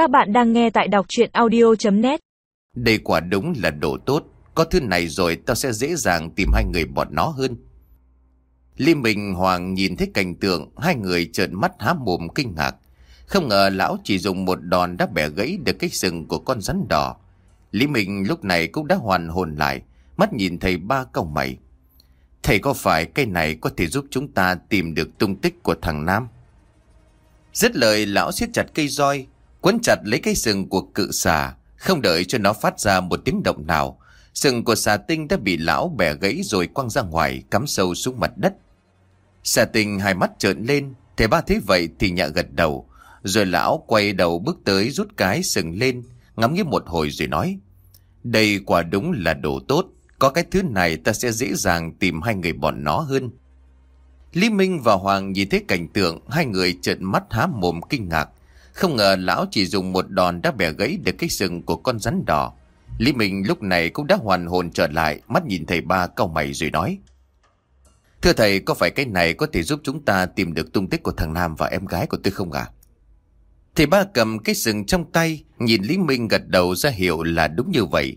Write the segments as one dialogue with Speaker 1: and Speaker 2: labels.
Speaker 1: Các bạn đang nghe tại đọc chuyện audio.net
Speaker 2: Đây quả đúng là đồ tốt. Có thứ này rồi tao sẽ dễ dàng tìm hai người bọn nó hơn. Lý Minh, Hoàng nhìn thấy cảnh tượng, Hai người trợn mắt há mồm kinh ngạc. Không ngờ lão chỉ dùng một đòn đã bẻ gãy được cái sừng của con rắn đỏ. Lý Minh lúc này cũng đã hoàn hồn lại, Mắt nhìn thầy ba câu mày. Thầy có phải cây này có thể giúp chúng ta tìm được tung tích của thằng Nam? Dứt lời, lão siết chặt cây roi Quấn chặt lấy cái sừng của cự xà, Không đợi cho nó phát ra một tiếng động nào. Sừng của xà tinh đã bị lão bẻ gãy rồi quăng ra ngoài, Cắm sâu xuống mặt đất. Xà tinh hai mắt trợn lên Thầy ba thấy vậy thì nhạ gật đầu. Rồi lão quay đầu bước tới rút cái sừng lên, Ngắm nghĩ một hồi rồi nói, Đây quả đúng là đồ tốt, Có cái thứ này ta sẽ dễ dàng tìm hai người bọn nó hơn. Lý Minh và Hoàng nhìn thấy cảnh tượng, Hai người trợn mắt há mồm kinh ngạc. Không ngờ lão chỉ dùng một đòn đã bẻ gãy được cái sừng của con rắn đỏ Lý Minh lúc này cũng đã hoàn hồn trở lại, Mắt nhìn thầy ba cau mày rồi nói Thưa thầy, có phải cái này có thể giúp chúng ta tìm được tung tích của thằng Nam và em gái của tôi không ạ? Thầy ba cầm cái sừng trong tay, Nhìn Lý Minh gật đầu ra hiệu là đúng như vậy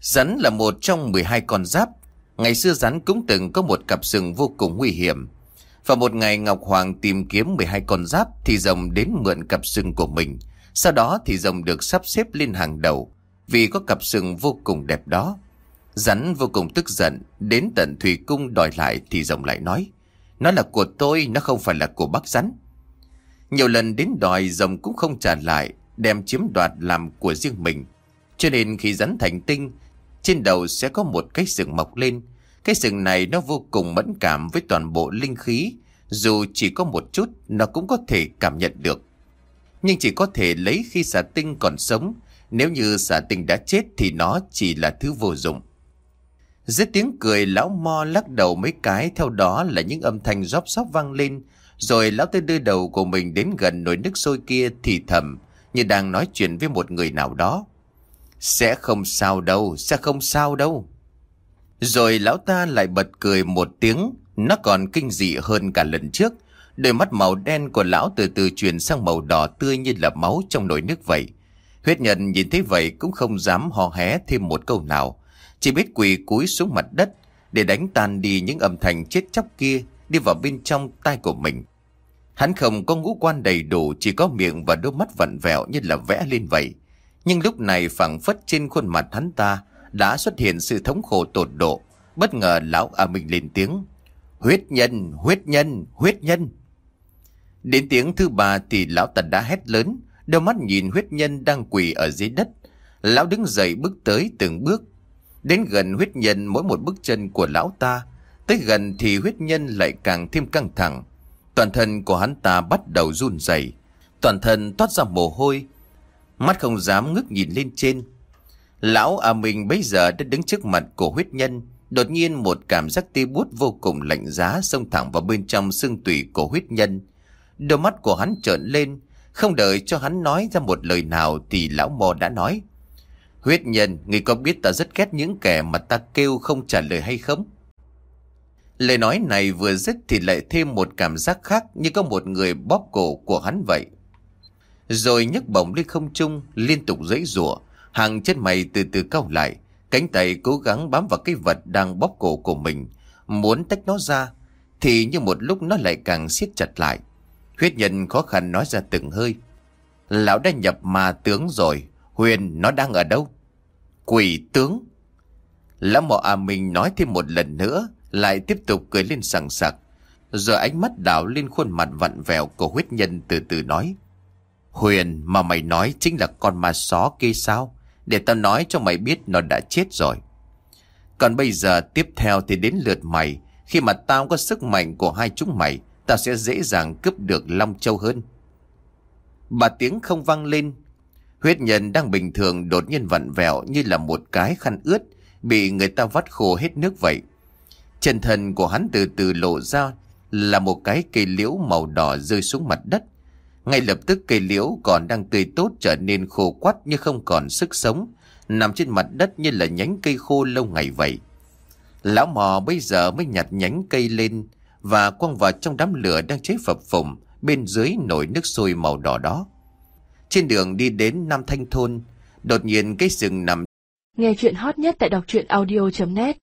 Speaker 2: Rắn là một trong 12 con giáp Ngày xưa rắn cũng từng có một cặp sừng vô cùng nguy hiểm. Và một ngày Ngọc Hoàng tìm kiếm 12 con giáp thì rồng đến mượn cặp sừng của mình. Sau đó thì rồng được sắp xếp lên hàng đầu vì có cặp sừng vô cùng đẹp đó. Rắn vô cùng tức giận, đến tận Thủy Cung đòi lại thì rồng lại nói. Nó là của tôi, nó không phải là của bác rắn. Nhiều lần đến đòi rồng cũng không trả lại, đem chiếm đoạt làm của riêng mình. Cho nên khi rắn thành tinh, trên đầu sẽ có một cái sừng mọc lên. Cái sừng này nó vô cùng mẫn cảm với toàn bộ linh khí. Dù chỉ có một chút, nó cũng có thể cảm nhận được. Nhưng chỉ có thể lấy khi xà tinh còn sống. Nếu như xà tinh đã chết thì nó chỉ là thứ vô dụng. Dưới tiếng cười lão mo lắc đầu mấy cái theo đó là những âm thanh róp sóc vang lên. Rồi lão tê đưa đầu của mình đến gần nồi nước sôi kia thì thầm như đang nói chuyện với một người nào đó. Sẽ không sao đâu, sẽ không sao đâu. Rồi lão ta lại bật cười một tiếng, nó còn kinh dị hơn cả lần trước. Đôi mắt màu đen của lão từ từ chuyển sang màu đỏ tươi như là máu trong nồi nước vậy. Huyết nhân nhìn thấy vậy cũng không dám hò hé thêm một câu nào. Chỉ biết quỳ cúi xuống mặt đất để đánh tan đi những âm thanh chết chóc kia đi vào bên trong tai của mình. Hắn không có ngũ quan đầy đủ, chỉ có miệng và đôi mắt vặn vẹo như là vẽ lên vậy. Nhưng lúc này phẳng phất trên khuôn mặt hắn ta đã xuất hiện sự thống khổ tột độ. Bất ngờ lão A Minh lên tiếng. Huyết nhân, huyết nhân, huyết nhân. Đến tiếng thứ ba thì lão ta đã hét lớn, đôi mắt nhìn huyết nhân đang quỳ ở dưới đất. Lão đứng dậy bước tới từng bước. Đến gần huyết nhân mỗi một bước chân của lão ta. Tới gần thì huyết nhân lại càng thêm căng thẳng. Toàn thân của hắn ta bắt đầu run rẩy, Toàn thân toát ra mồ hôi, Mắt không dám ngước nhìn lên trên Lão A Minh bây giờ đã đứng trước mặt của huyết nhân Đột nhiên một cảm giác tê bút vô cùng lạnh giá xông thẳng vào bên trong xương tủy của huyết nhân Đôi mắt của hắn trợn lên Không đợi cho hắn nói ra một lời nào Thì lão mò đã nói Huyết nhân, người có biết ta rất ghét những kẻ mà ta kêu không trả lời hay không? Lời nói này vừa dứt thì lại thêm một cảm giác khác như có một người bóp cổ của hắn vậy. Rồi nhấc bổng lên không trung Liên tục dãy rủa Hàng chân mày từ từ cau lại, Cánh tay cố gắng bám vào cái vật đang bóp cổ của mình. Muốn tách nó ra, Thì như một lúc nó lại càng siết chặt lại. Huyết nhân khó khăn nói ra từng hơi. Lão đã nhập ma tướng rồi, Huyền nó đang ở đâu? Quỷ tướng. Lão mọ à mình nói thêm một lần nữa, Lại tiếp tục cười lên sảng sặc. Rồi ánh mắt đảo lên khuôn mặt vặn vẹo của huyết nhân từ từ nói. Huyền mà mày nói chính là con ma só kia sao? Để tao nói cho mày biết nó đã chết rồi. Còn bây giờ tiếp theo thì đến lượt mày. Khi mà tao có sức mạnh của hai chúng mày, tao sẽ dễ dàng cướp được Long Châu hơn. Bà tiếng không vang lên. Huyết nhân đang bình thường đột nhiên vặn vẹo như là một cái khăn ướt, bị người ta vắt khô hết nước vậy. Chân thân của hắn từ từ lộ ra là một cái cây liễu màu đỏ rơi xuống mặt đất. Ngay lập tức cây liễu còn đang tươi tốt trở nên khô quắt như không còn sức sống, nằm trên mặt đất như là nhánh cây khô lâu ngày vậy. Lão mò bây giờ mới nhặt nhánh cây lên và quăng vào trong đám lửa đang cháy phập phồng bên dưới nồi nước sôi màu đỏ đó. Trên đường đi đến Nam Thanh Thôn, đột nhiên cái rừng nằm
Speaker 3: Nghe chuyện hot nhất tại đọc truyện audio.net